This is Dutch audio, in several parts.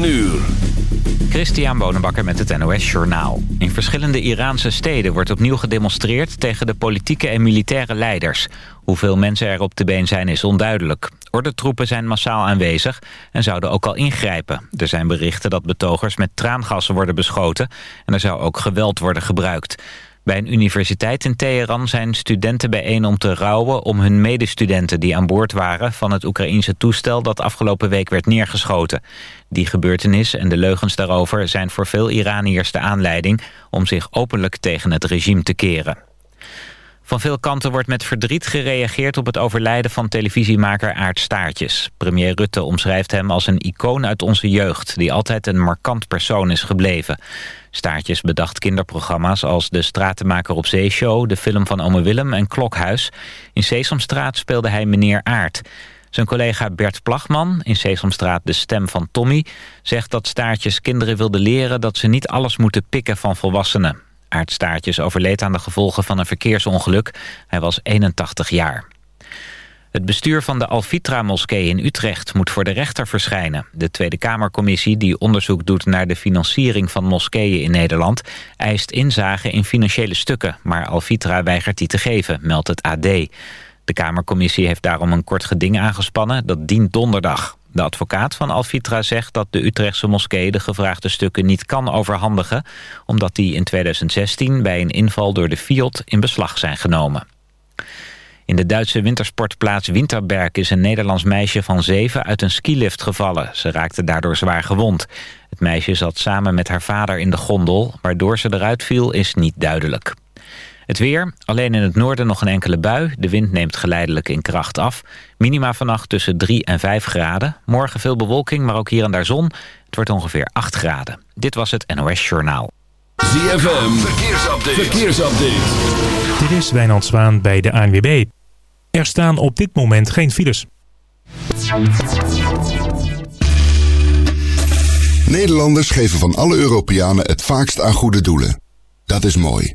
9 uur. Christian Bonenbakker met het NOS Journaal. In verschillende Iraanse steden wordt opnieuw gedemonstreerd... tegen de politieke en militaire leiders. Hoeveel mensen er op de been zijn is onduidelijk. Ordentroepen zijn massaal aanwezig en zouden ook al ingrijpen. Er zijn berichten dat betogers met traangassen worden beschoten... en er zou ook geweld worden gebruikt. Bij een universiteit in Teheran zijn studenten bijeen om te rouwen... om hun medestudenten die aan boord waren van het Oekraïense toestel... dat afgelopen week werd neergeschoten. Die gebeurtenis en de leugens daarover zijn voor veel Iraniërs de aanleiding... om zich openlijk tegen het regime te keren. Van veel kanten wordt met verdriet gereageerd op het overlijden van televisiemaker Aart Staartjes. Premier Rutte omschrijft hem als een icoon uit onze jeugd... die altijd een markant persoon is gebleven. Staartjes bedacht kinderprogramma's als De Stratenmaker op Zeeshow... de film van Ome Willem en Klokhuis. In Sesamstraat speelde hij meneer Aart. Zijn collega Bert Plagman, in Sesamstraat de stem van Tommy... zegt dat Staartjes kinderen wilde leren dat ze niet alles moeten pikken van volwassenen. Aart Staartjes overleed aan de gevolgen van een verkeersongeluk. Hij was 81 jaar. Het bestuur van de Alfitra-moskee in Utrecht moet voor de rechter verschijnen. De Tweede Kamercommissie, die onderzoek doet naar de financiering van moskeeën in Nederland... eist inzage in financiële stukken, maar Alfitra weigert die te geven, meldt het AD. De Kamercommissie heeft daarom een kort geding aangespannen, dat dient donderdag. De advocaat van Alfitra zegt dat de Utrechtse moskee de gevraagde stukken niet kan overhandigen... omdat die in 2016 bij een inval door de Fiat in beslag zijn genomen. In de Duitse wintersportplaats Winterberg is een Nederlands meisje van zeven uit een skilift gevallen. Ze raakte daardoor zwaar gewond. Het meisje zat samen met haar vader in de gondel. Waardoor ze eruit viel is niet duidelijk. Het weer, alleen in het noorden nog een enkele bui. De wind neemt geleidelijk in kracht af. Minima vannacht tussen 3 en 5 graden. Morgen veel bewolking, maar ook hier en daar zon. Het wordt ongeveer 8 graden. Dit was het NOS Journaal. ZFM, verkeersupdate. verkeersupdate. Dit is Wijnand Zwaan bij de ANWB. Er staan op dit moment geen files. Nederlanders geven van alle Europeanen het vaakst aan goede doelen. Dat is mooi.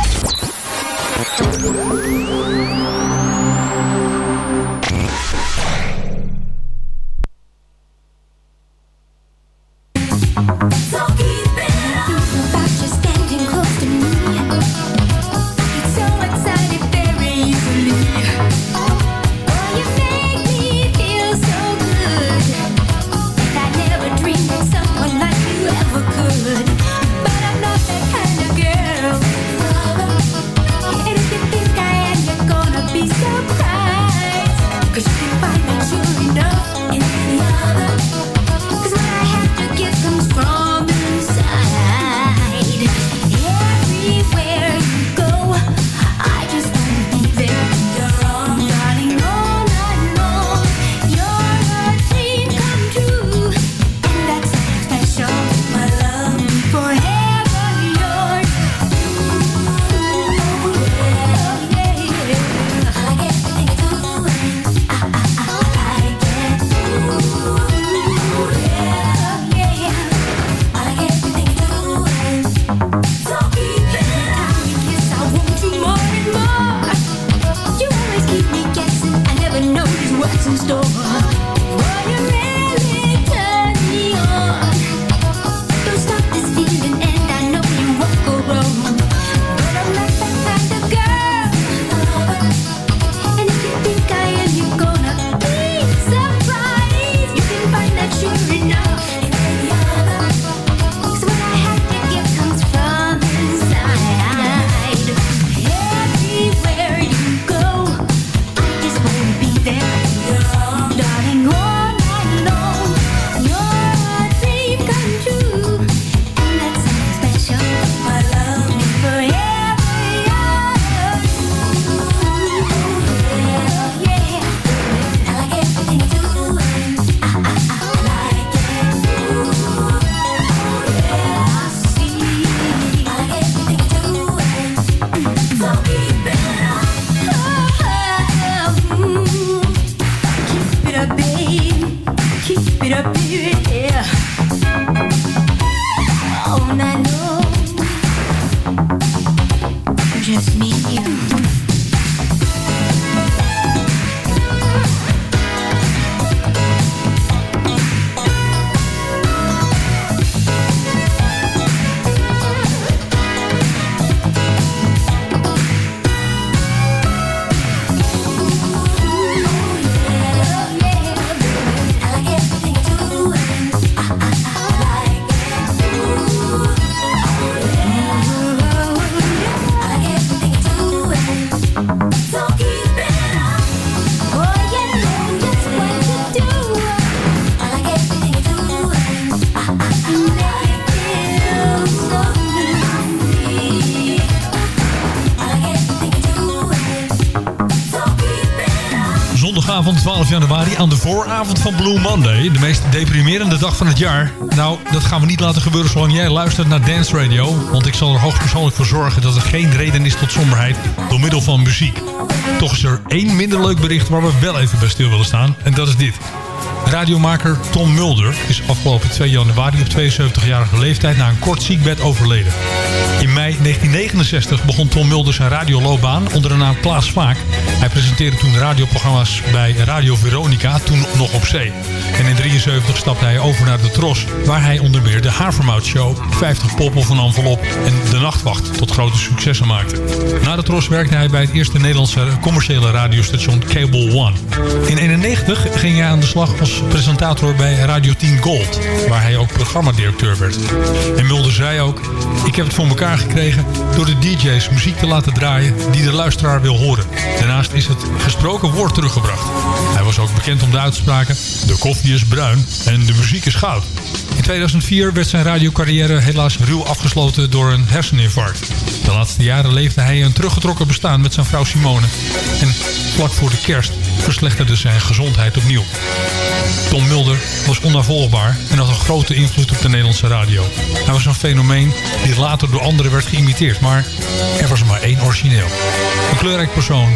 Cause januari aan de vooravond van Blue Monday. De meest deprimerende dag van het jaar. Nou, dat gaan we niet laten gebeuren zolang jij luistert naar Dance Radio. Want ik zal er hoogstpersoonlijk voor zorgen dat er geen reden is tot somberheid door middel van muziek. Toch is er één minder leuk bericht waar we wel even bij stil willen staan. En dat is dit. Radiomaker Tom Mulder is afgelopen 2 januari op 72-jarige leeftijd na een kort ziekbed overleden. In mei 1969 begon Tom Mulder zijn radioloopbaan onder de naam Klaas Vaak. Hij presenteerde toen radioprogramma's bij Radio Veronica, toen nog op zee. En in 73 stapte hij over naar de Tros, waar hij onder meer de Havermout Show, 50 pop of een envelop en De Nachtwacht tot grote successen maakte. Na de Tros werkte hij bij het eerste Nederlandse commerciële radiostation Cable One. In 91 ging hij aan de slag als presentator bij Radio 10 Gold, waar hij ook programmadirecteur werd. En Mulder zei ook, ik heb het voor elkaar gekregen door de DJ's muziek te laten draaien die de luisteraar wil horen. Daarnaast is het gesproken woord teruggebracht. Hij was ook bekend om de uitspraken, de koffie is bruin en de muziek is goud. In 2004 werd zijn radiocarrière helaas ruw afgesloten door een herseninfarct. De laatste jaren leefde hij een teruggetrokken bestaan met zijn vrouw Simone. En vlak voor de kerst verslechterde zijn gezondheid opnieuw. Tom Mulder was onnavolgbaar en had een grote invloed op de Nederlandse radio. Hij was een fenomeen die later door anderen werd geïmiteerd, maar er was maar één origineel. Een kleurrijk persoon,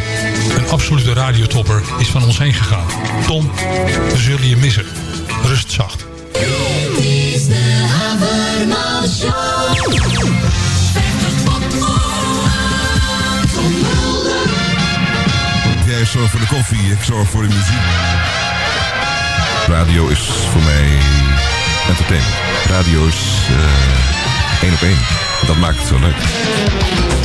een absolute radiotopper, is van ons heen gegaan. Tom, we zullen je missen. Rust zacht. Jij zorgt voor de koffie, ik zorg voor de muziek. Radio is voor mij entertainment. Radio is uh, één op één. Dat maakt het zo leuk.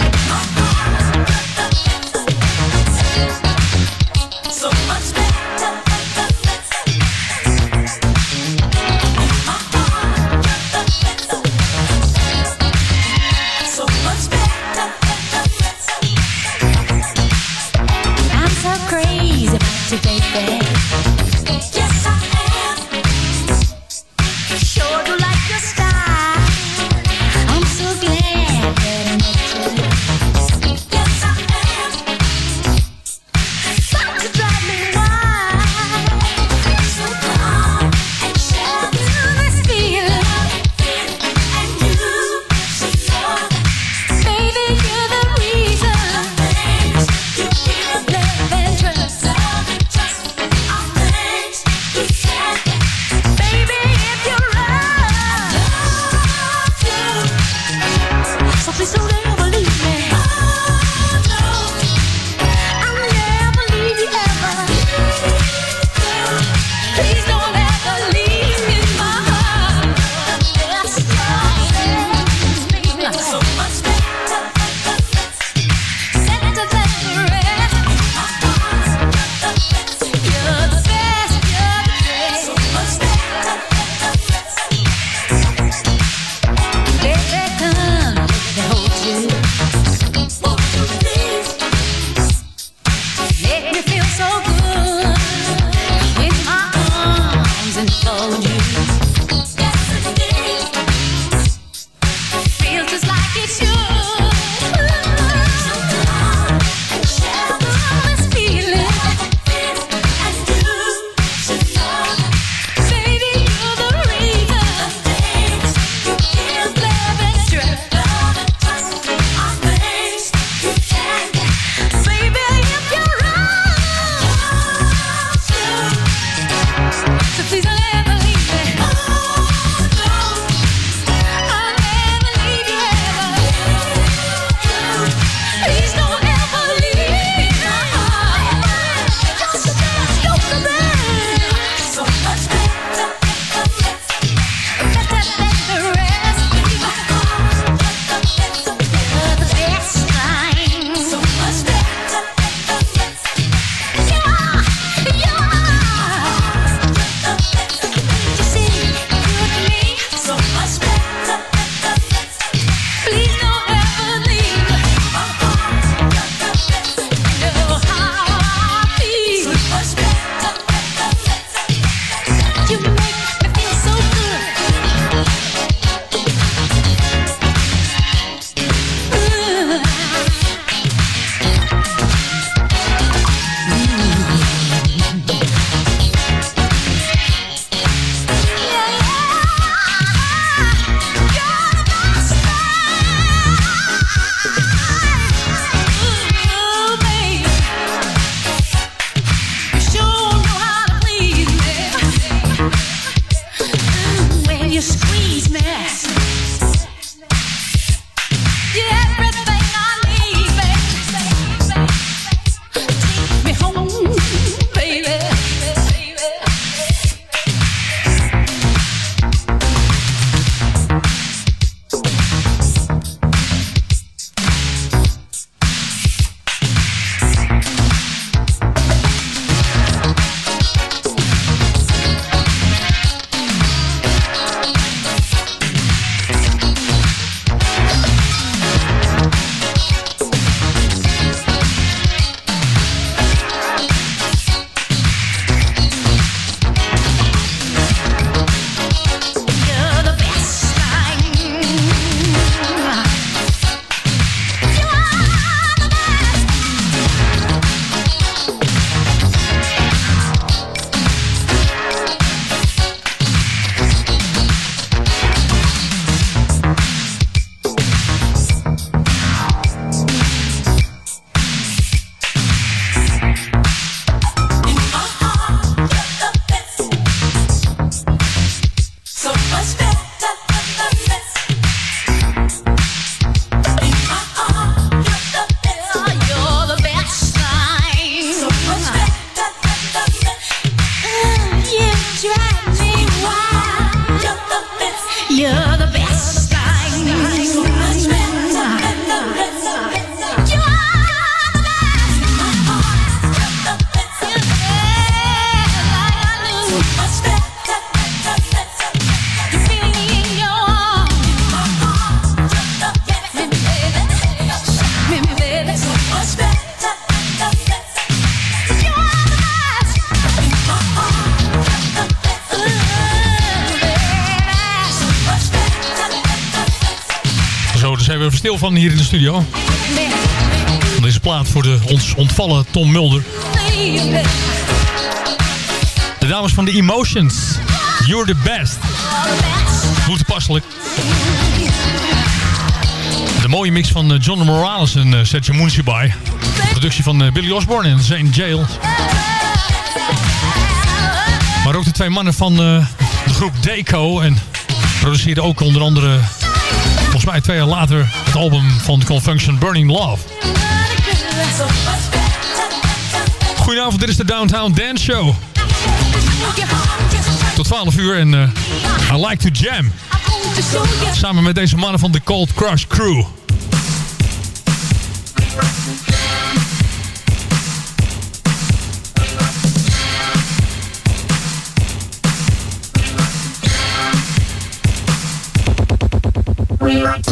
Stil van hier in de studio. Deze plaat voor de ons ontvallen Tom Mulder. De dames van The Emotions. You're the best. Hoe toepasselijk. De mooie mix van eh, John Morales en uh, Sergio Munsibai. Productie van uh, Billy Osborne en Zane Jail. Maar ook de twee mannen van de groep Deco. En produceerden ook onder andere volgens mij twee jaar later het album van Confunction Burning Love. Goedenavond, dit is de Downtown Dance Show. Tot 12 uur en uh, I like to jam. Samen met deze mannen van de Cold Crush Crew. we like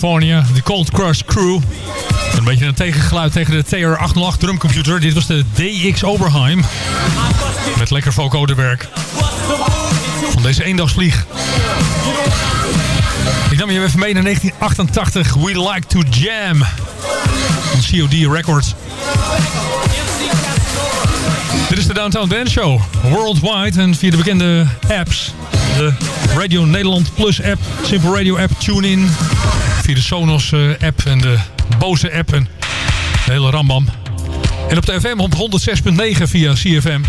California, de Cold Crush Crew. Een beetje een tegengeluid tegen de TR-808 drumcomputer. Dit was de DX Oberheim. Met lekker vocoderwerk. Van deze eendagsvlieg. Ik nam je even mee naar 1988. We Like to Jam. Van COD Records. Dit is de Downtown Dance Show. Worldwide en via de bekende apps. De Radio Nederland Plus app, Simple Radio app, TuneIn. Via de Sonos eh, en de Bose app en de hele rambam. En op de FM op 106.9 via CFM.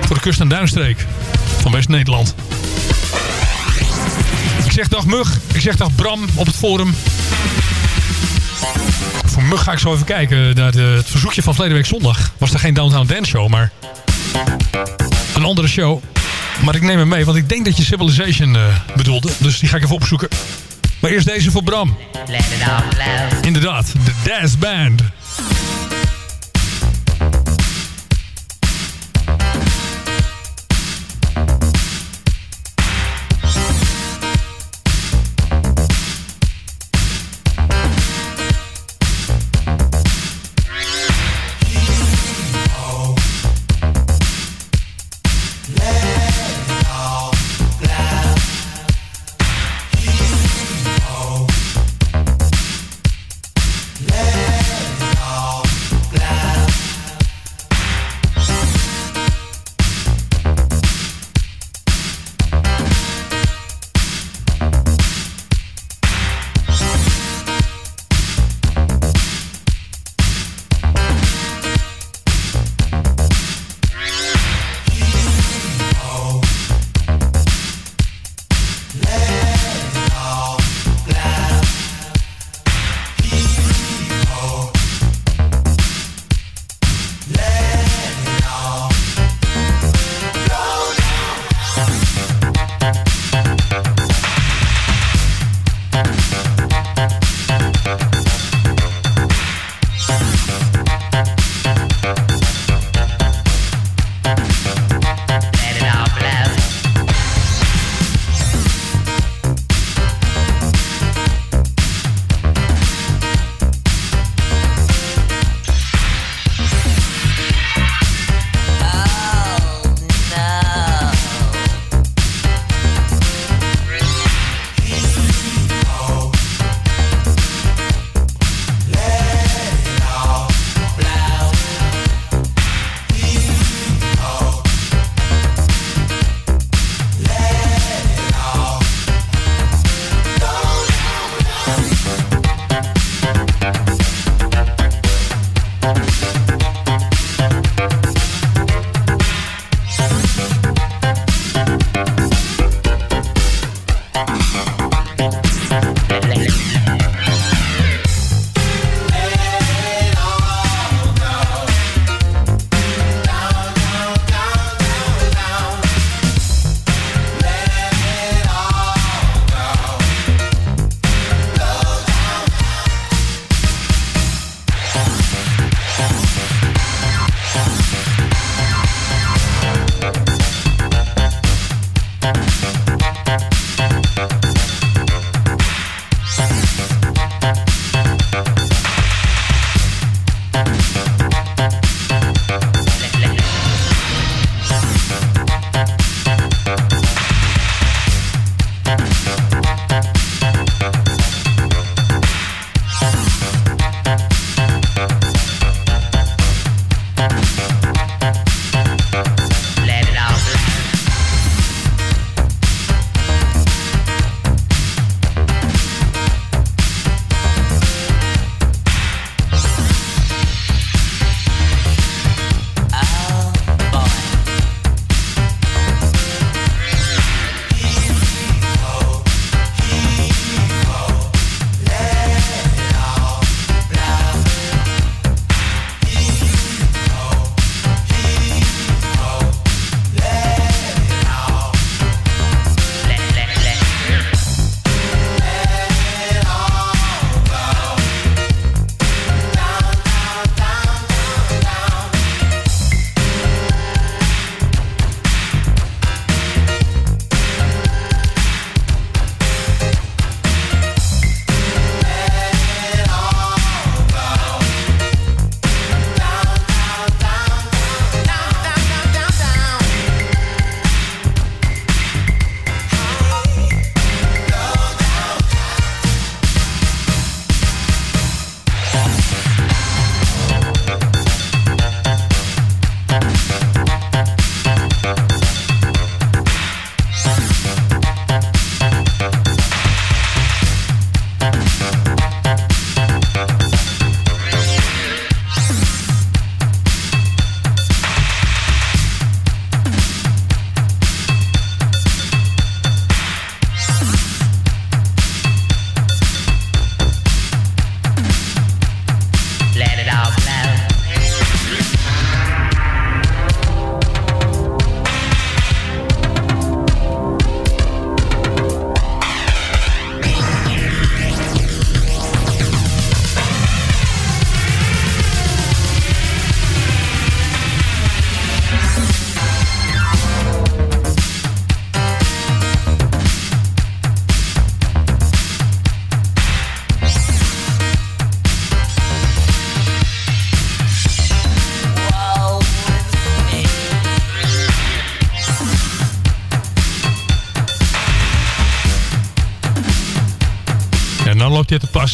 Voor de kust- en duinstreek van West-Nederland. Ik zeg dag Mug, ik zeg dag Bram op het forum. Voor Mug ga ik zo even kijken naar het verzoekje van verleden week zondag. Was er geen Downtown Dance Show, maar een andere show. Maar ik neem hem mee, want ik denk dat je Civilization eh, bedoelde. Dus die ga ik even opzoeken. Maar eerst deze voor Bram. Inderdaad, de Daz Band.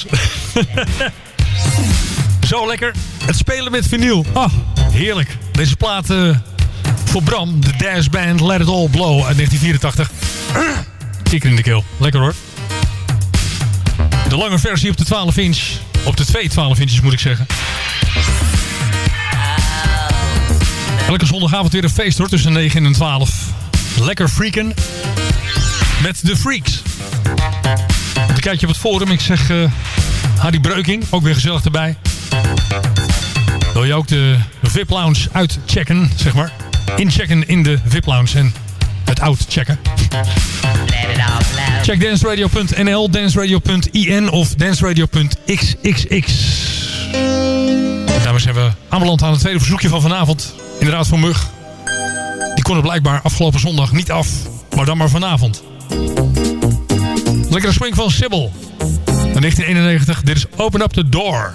Zo lekker. Het spelen met vinyl. Ah, heerlijk. Deze plaat eh, voor Bram, de Dash Band Let It All Blow uit 1984. Kikker in de keel. Lekker hoor. De lange versie op de 12 inch. Op de twee 12 inches moet ik zeggen. Elke zondagavond weer een feest hoor, tussen 9 en 12. Lekker freaken. Met de freaks. Kijkje op het forum. Ik zeg uh, Harry Breuking, ook weer gezellig erbij. Wil je ook de VIP Lounge uitchecken, zeg maar? Inchecken in de VIP Lounge en het uitchecken. Check danceradio.nl, danceradio.in of danceradio.xxx. Dames zijn we aanbeland aan het tweede verzoekje van vanavond. Inderdaad van Mug. Die kon er blijkbaar afgelopen zondag niet af. Maar dan maar vanavond. Lekkere swing van Sybil. 1991. Dit is Open Up the Door.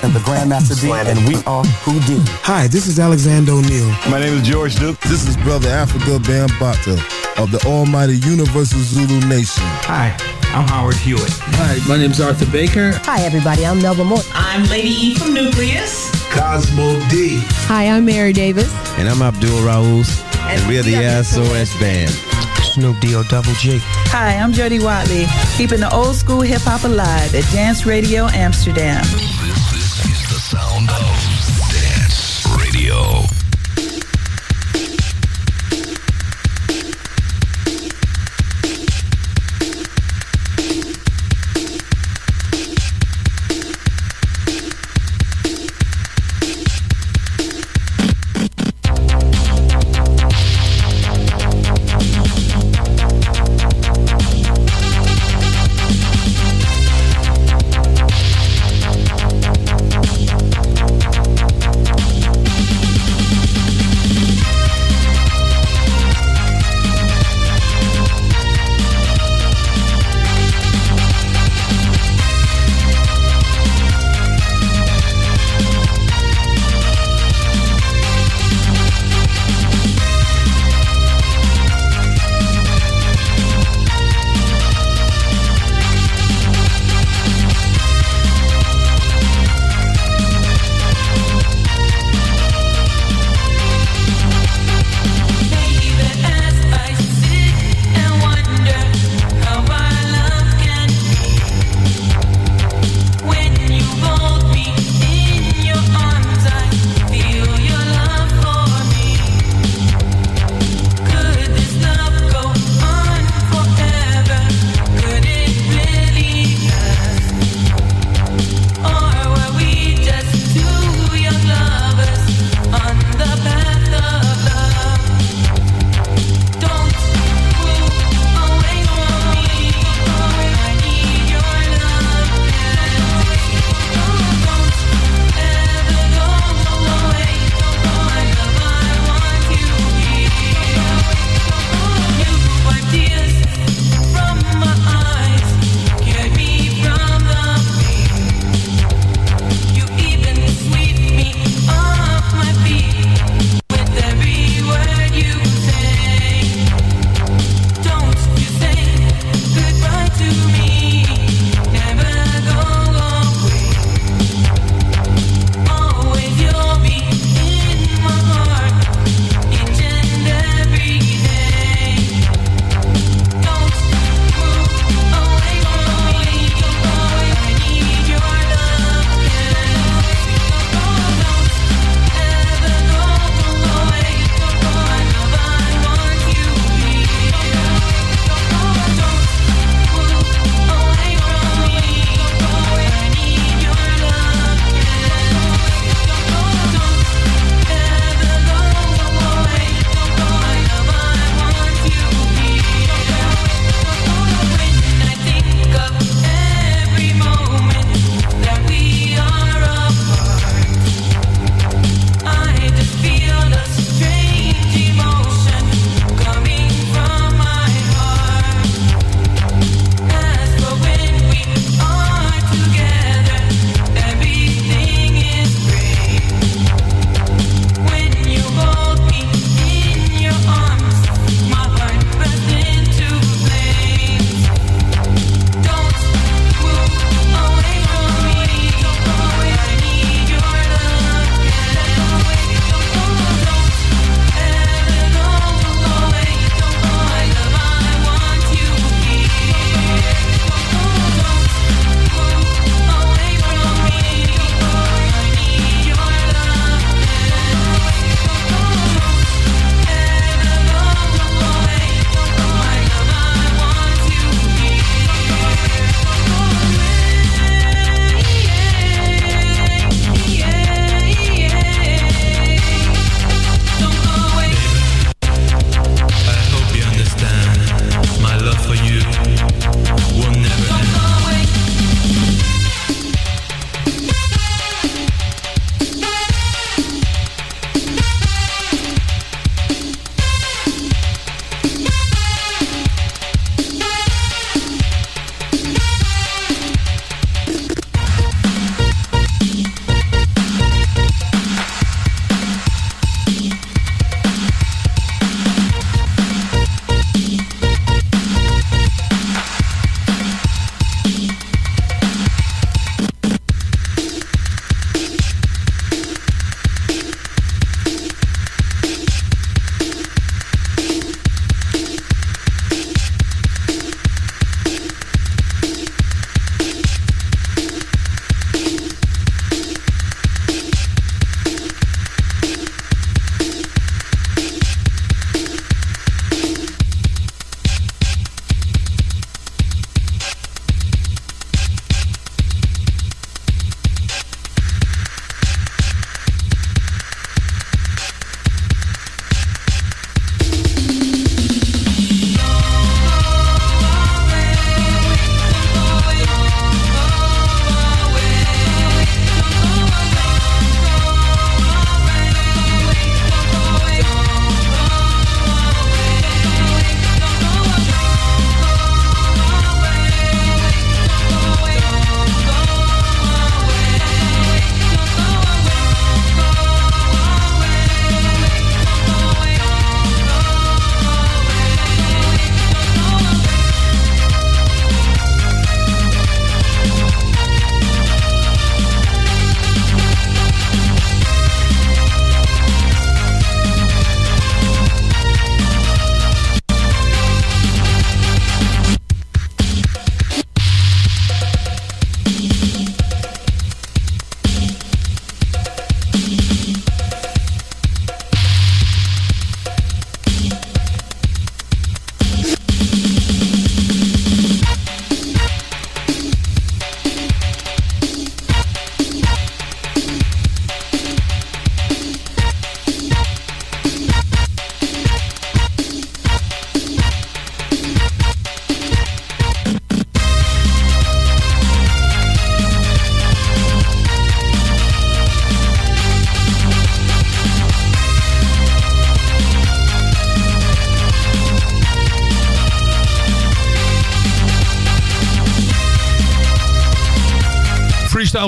Jalil and the Grandmaster D, and we are Houdini. Hi, this is Alexander O'Neill. My name is George Duke. This is Brother Africa Bambata of the Almighty Universal Zulu Nation. Hi, I'm Howard Hewitt. Hi, my name is Arthur Baker. Hi, everybody. I'm Melba Moore. I'm Lady E from Nucleus. Cosmo D. Hi, I'm Mary Davis. And I'm Abdul Raouz. And, and we're the SOS Band. Snoop D-O Double G. Hi, I'm Jody Watley, keeping the old school hip hop alive at Dance Radio Amsterdam.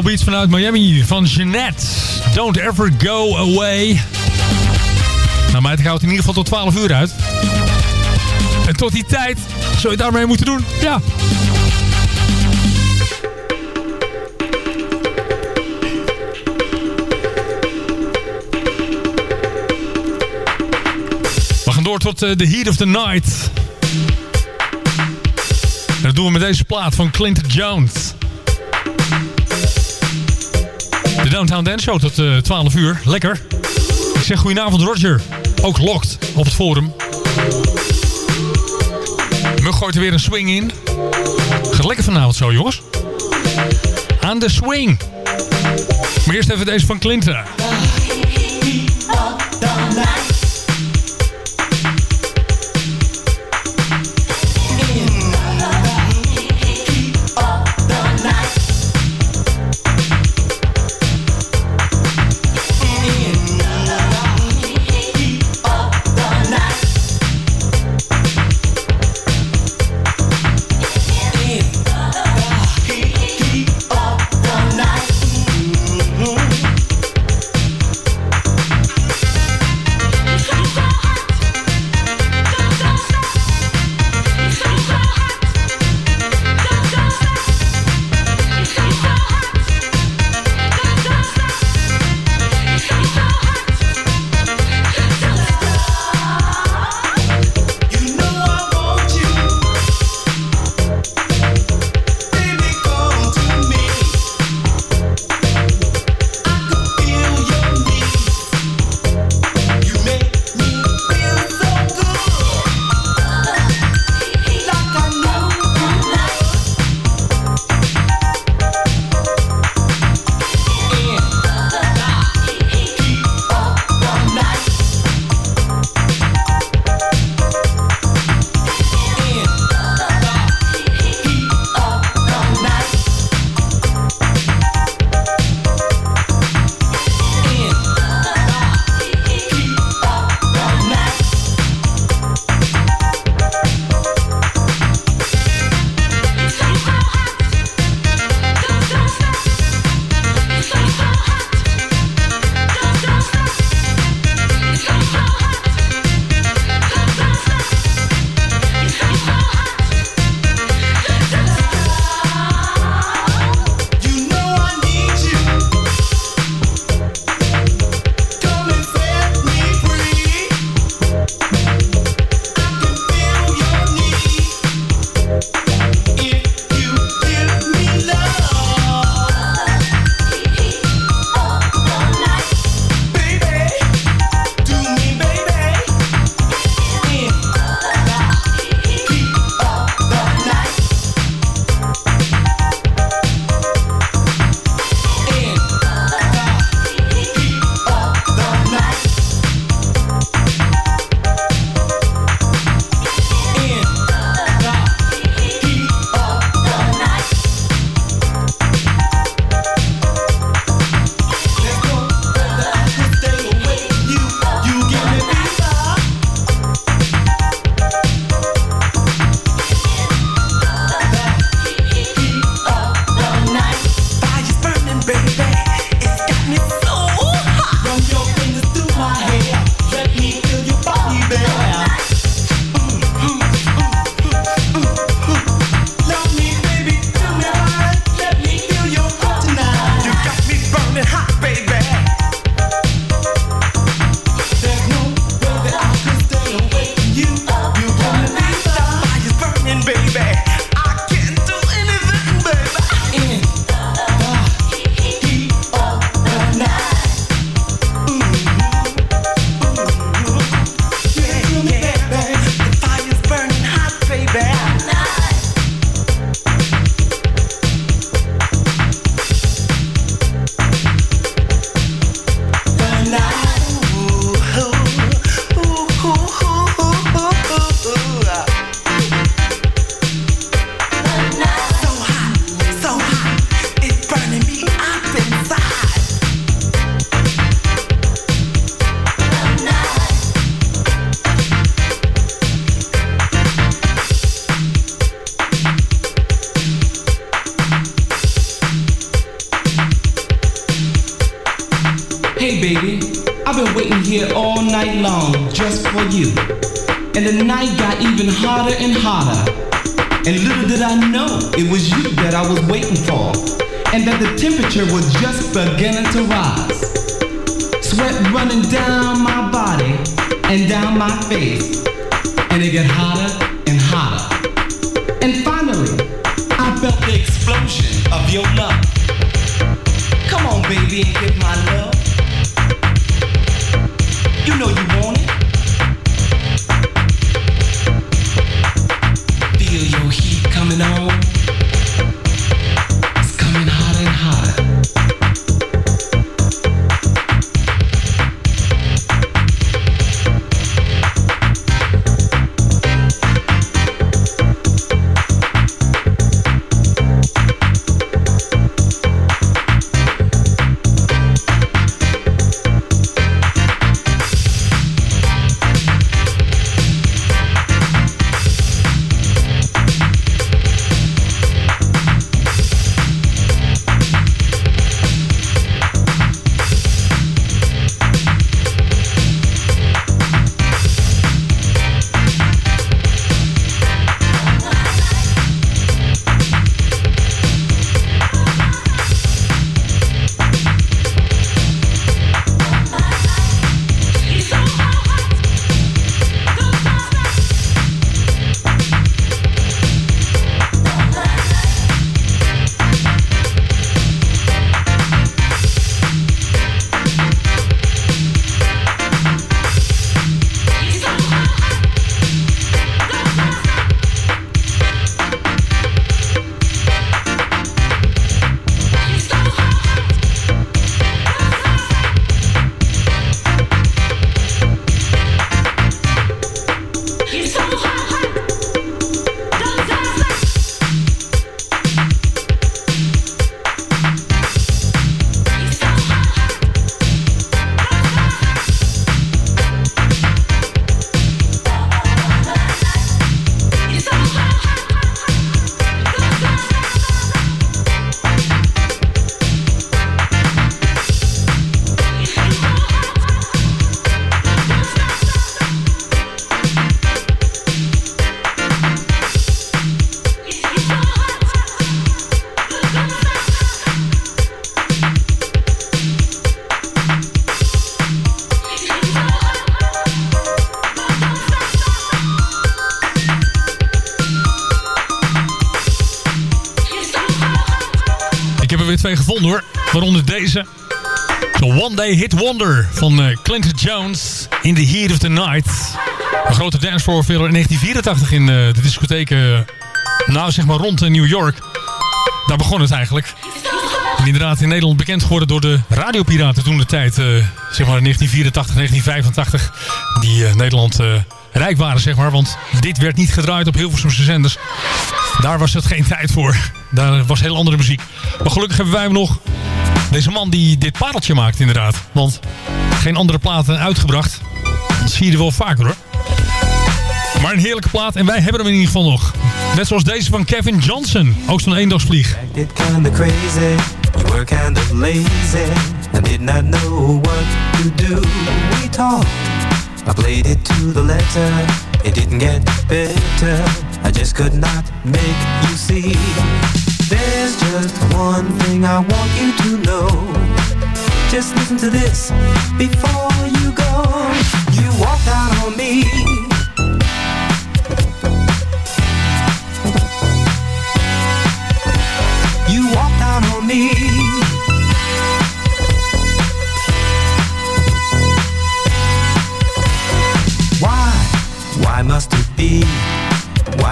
Beats vanuit Miami van Jeanette. Don't ever go away. Nou, mij houdt in ieder geval tot 12 uur uit. En tot die tijd zul je daarmee moeten doen. Ja. We gaan door tot uh, The Heat of the Night. En dat doen we met deze plaat van Clinton Jones. Downtown Dance Show tot uh, 12 uur. Lekker. Ik zeg goedenavond Roger. Ook locked op het forum. Mug gooit er weer een swing in. Gaat vanavond zo jongens. Aan de swing. Maar eerst even deze van Clinton. Been waiting here all night long just for you. And the night got even hotter and hotter. And little did I know it was you that I was waiting for. And that the temperature was just beginning to rise. Sweat running down my body and down my face. And it got hotter and hotter. And finally, I felt the explosion of your love. Come on, baby, and get my love. Know you want it. Gevonden hoor. Waaronder deze. The One Day Hit Wonder van eh, Clinton Jones. In the Heat of the Night. Een grote dancefloor in 1984 in eh, de discotheek. eh, nou, zeg maar rond New York. Daar begon het eigenlijk. En inderdaad in Nederland bekend geworden door de radiopiraten toen de tijd. zeg maar in 1984, 1985. Die Nederland rijk waren, zeg maar. Want dit werd niet gedraaid op Hilversumse zenders. Daar was het geen tijd voor. Daar was heel andere muziek. Maar gelukkig hebben wij hem nog. Deze man die dit pareltje maakt inderdaad. Want geen andere platen uitgebracht. Dat zie je er wel vaker hoor. Maar een heerlijke plaat en wij hebben hem in ieder geval nog. Net zoals deze van Kevin Johnson. Ook zo'n eendagsvlieg. I played it to the letter, it didn't get better. I just could not make you see. There's just one thing I want you to know. Just listen to this before you go. You walked out on me.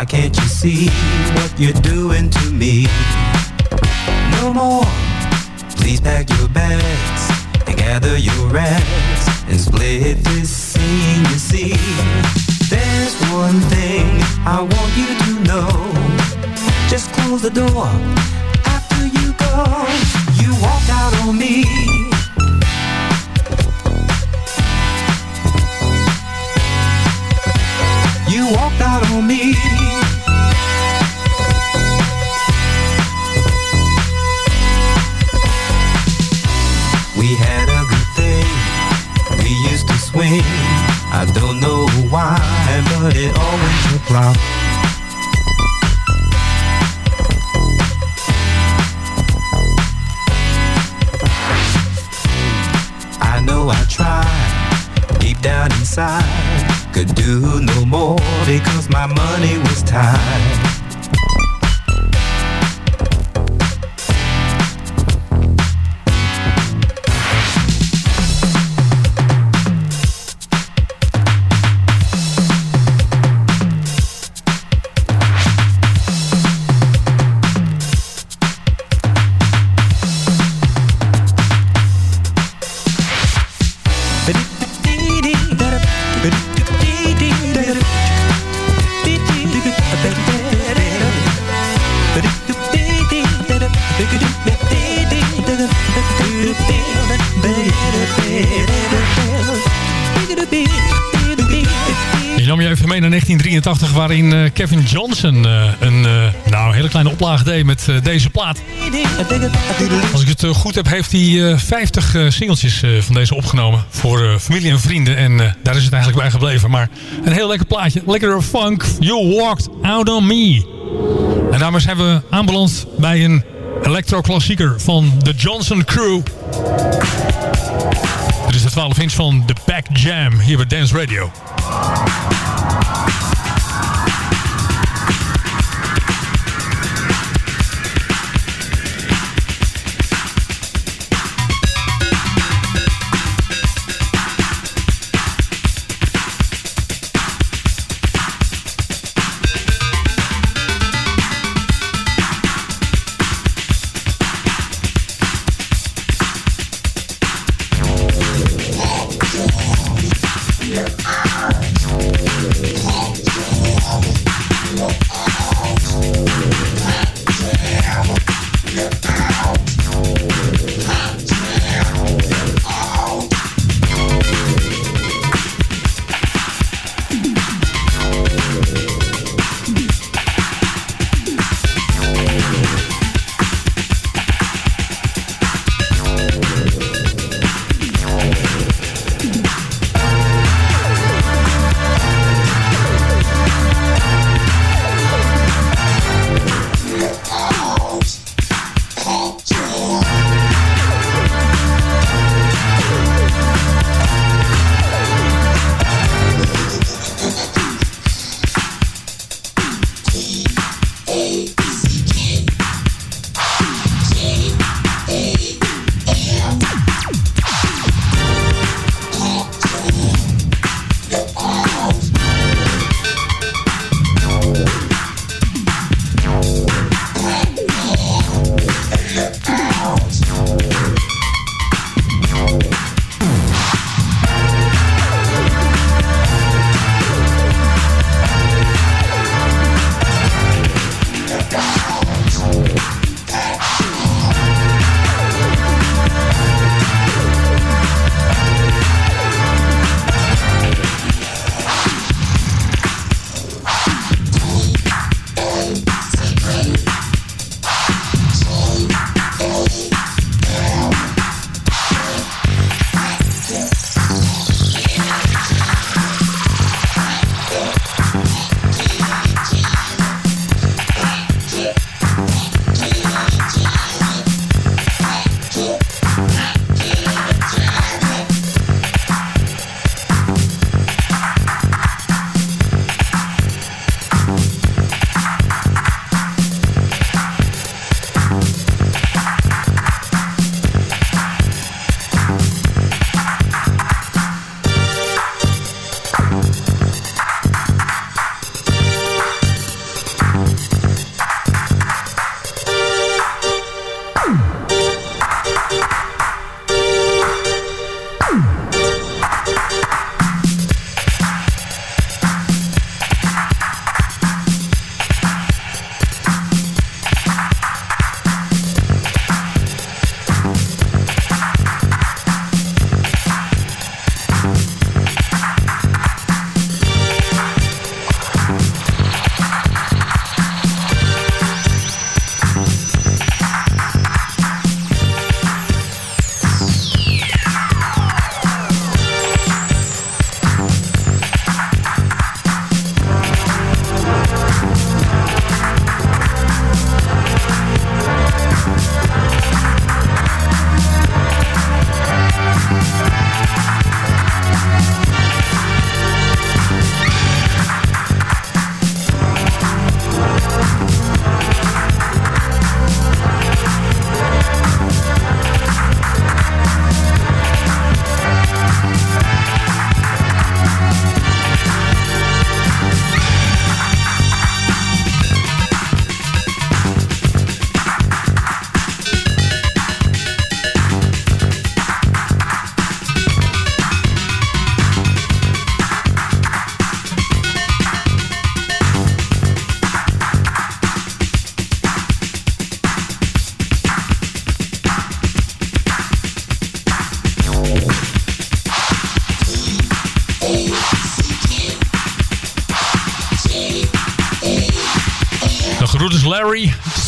Why can't you see what you're doing to me? No more. Please pack your bags and gather your rags and split this scene. You see, there's one thing I want you to know. Just close the door after you go. You walked out on me. You walked out on me. But it always looked. I know I tried deep down inside, could do no more because my money was tied. Waarin eh, Kevin Johnson eh, een eh, nou, hele kleine oplage deed met deze plaat. Als ik het goed heb, heeft hij eh, 50 eh, singeltjes van deze opgenomen voor familie en vrienden. En daar is het eigenlijk bij gebleven. Maar een heel lekker plaatje. Lekkere funk. You walked out on me. En daarmee zijn we aanbeland bij een electro-klassieker van de Johnson Crew. Dit is de 12 inch van The Back Jam hier bij Dance Radio.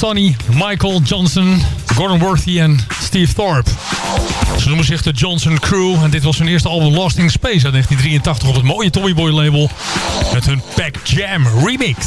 Sonny, Michael Johnson, Gordon Worthy en Steve Thorpe. Ze noemen zich de Johnson Crew en dit was hun eerste album Lost in Space uit 1983 op het mooie Tommy Boy label met hun Pack Jam remix.